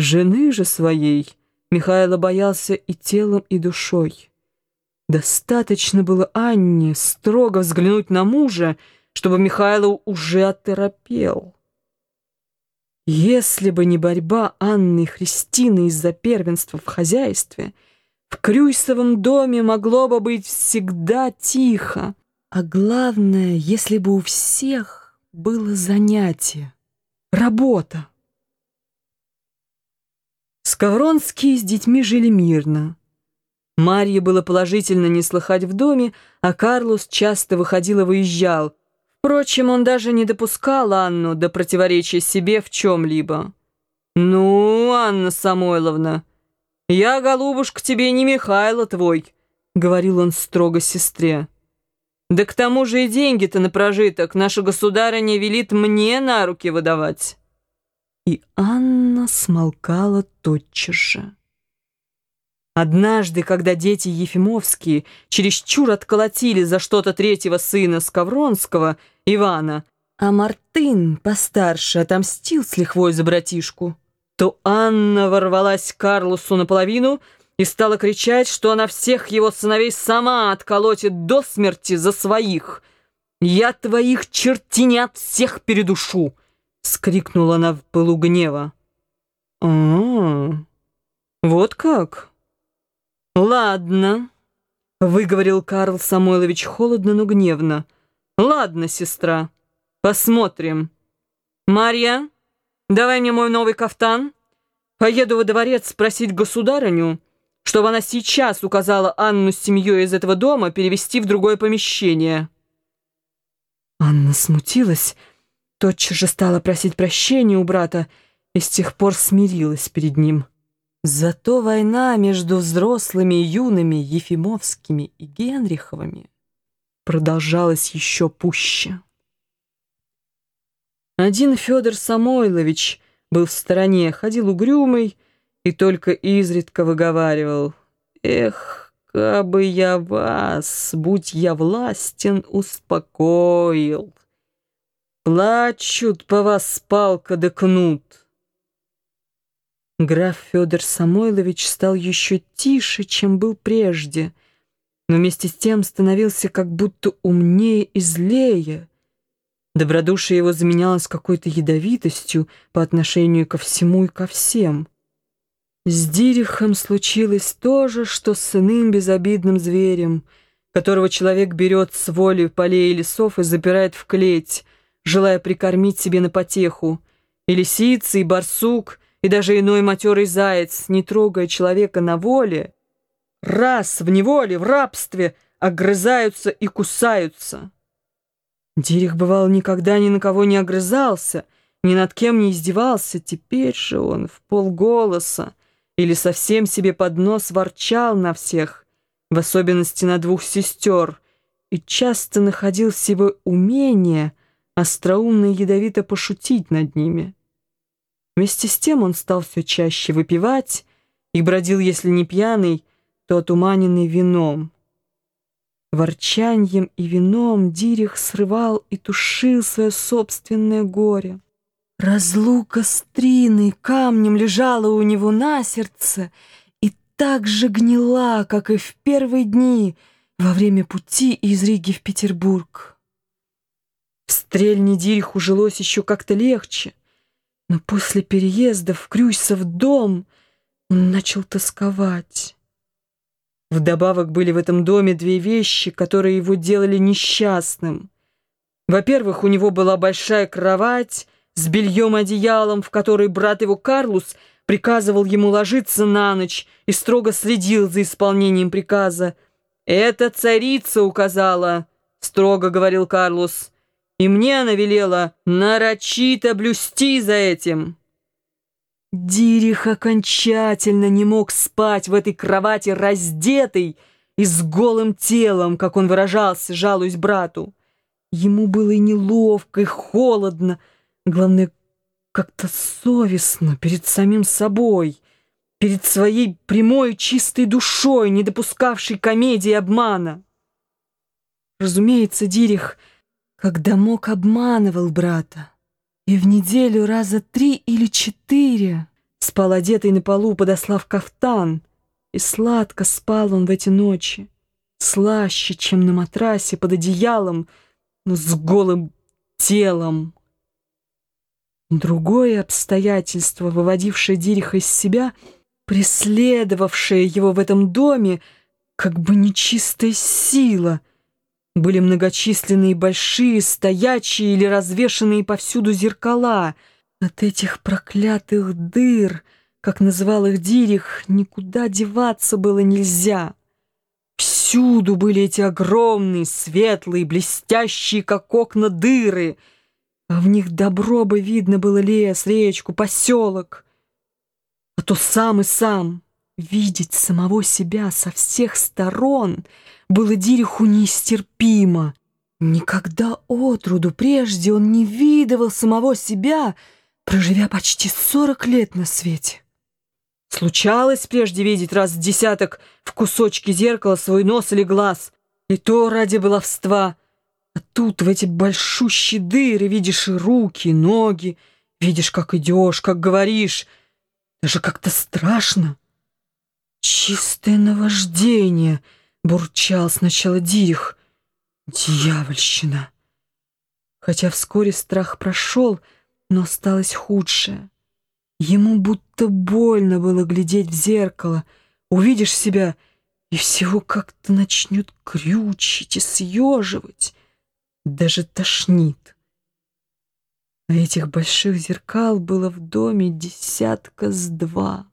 Жены же своей Михайло боялся и телом, и душой. Достаточно было Анне строго взглянуть на мужа, чтобы Михайло уже оторопел. Если бы не борьба Анны и Христины из-за первенства в хозяйстве, в Крюйсовом доме могло бы быть всегда тихо. А главное, если бы у всех было занятие, работа. Скавронские с детьми жили мирно. Марье было положительно не слыхать в доме, а Карлос часто выходил и выезжал. Впрочем, он даже не допускал Анну до противоречия себе в чем-либо. «Ну, Анна Самойловна, я, голубушка, тебе не Михайло твой», — говорил он строго сестре. «Да к тому же и деньги-то на прожиток наша государыня велит мне на руки выдавать». И Анна смолкала тотчас же. Однажды, когда дети Ефимовские чересчур отколотили за что-то третьего сына Скавронского, Ивана, а Мартын, постарше, отомстил с лихвой за братишку, то Анна ворвалась к Карлосу наполовину и стала кричать, что она всех его сыновей сама отколотит до смерти за своих. «Я твоих чертенят всех передушу!» — скрикнула она в пылу гнева. «А, вот как?» «Ладно», — выговорил Карл Самойлович холодно, но гневно. «Ладно, сестра, посмотрим. Марья, давай мне мой новый кафтан. Поеду во дворец спросить государыню, чтобы она сейчас указала Анну с семьей из этого дома перевести в другое помещение». Анна смутилась, тотчас же стала просить прощения у брата и с тех пор смирилась перед ним. Зато война между взрослыми и юными Ефимовскими и Генриховыми продолжалась еще пуще. Один Федор Самойлович был в стороне, ходил угрюмый и только изредка выговаривал «Эх, кабы я вас, будь я властен, успокоил! Плачут по вас палка да кнут!» Граф Федор Самойлович стал еще тише, чем был прежде, но вместе с тем становился как будто умнее и злее. Добродушие его заменялось какой-то ядовитостью по отношению ко всему и ко всем. С Дирихом случилось то же, что с иным безобидным зверем, которого человек берет с воли полей и лесов и запирает в клеть, желая прикормить себе на потеху. И лисица, и барсук — и даже иной матерый заяц, не трогая человека на воле, раз в неволе, в рабстве, огрызаются и кусаются. Дирих, бывал, никогда ни на кого не огрызался, ни над кем не издевался, теперь же он в полголоса или совсем себе под нос ворчал на всех, в особенности на двух сестер, и часто находил в себе умение остроумно и ядовито пошутить над ними. Вместе с тем он стал все чаще выпивать и бродил, если не пьяный, то отуманенный вином. Ворчаньем и вином Дирих срывал и тушил свое собственное горе. Разлука с Триной камнем лежала у него на сердце и так же гнила, как и в первые дни во время пути из Риги в Петербург. Стрельне Дириху жилось еще как-то легче. Но после переезда в Крюйсов дом он начал тосковать. Вдобавок были в этом доме две вещи, которые его делали несчастным. Во-первых, у него была большая кровать с бельем-одеялом, в которой брат его Карлус приказывал ему ложиться на ночь и строго следил за исполнением приказа. «Это царица указала», — строго говорил Карлус и мне она велела нарочито блюсти за этим. Дирих окончательно не мог спать в этой кровати раздетый и с голым телом, как он выражался, жалуясь брату. Ему было и неловко, и холодно, главное, как-то совестно перед самим собой, перед своей прямой чистой душой, не допускавшей комедии обмана. Разумеется, Дирих — когда мог обманывал брата, и в неделю раза три или четыре спал одетый на полу, подослав кафтан. И сладко спал он в эти ночи, слаще, чем на матрасе под одеялом, но с голым телом. Другое обстоятельство, выводившее Дириха из себя, преследовавшее его в этом доме, как бы нечистая сила. Были многочисленные большие, стоячие или развешанные повсюду зеркала. От этих проклятых дыр, как называл их Дирих, никуда деваться было нельзя. Всюду были эти огромные, светлые, блестящие, как окна, дыры — а в них добро бы видно было лес, речку, поселок. А то сам и сам видеть самого себя со всех сторон было Дириху нестерпимо. Никогда отруду прежде он не видывал самого себя, проживя почти сорок лет на свете. Случалось прежде видеть раз десяток в кусочке зеркала свой нос или глаз, и то ради баловства — а тут в эти большущие дыры видишь и руки, и ноги, видишь, как идешь, как говоришь. Даже как-то страшно. Чистое наваждение, бурчал сначала Дирих. Дьявольщина. Хотя вскоре страх прошел, но осталось худшее. Ему будто больно было глядеть в зеркало. Увидишь себя, и всего как-то начнет крючить и съеживать даже тошнит. А этих больших зеркал было в доме десятка с два.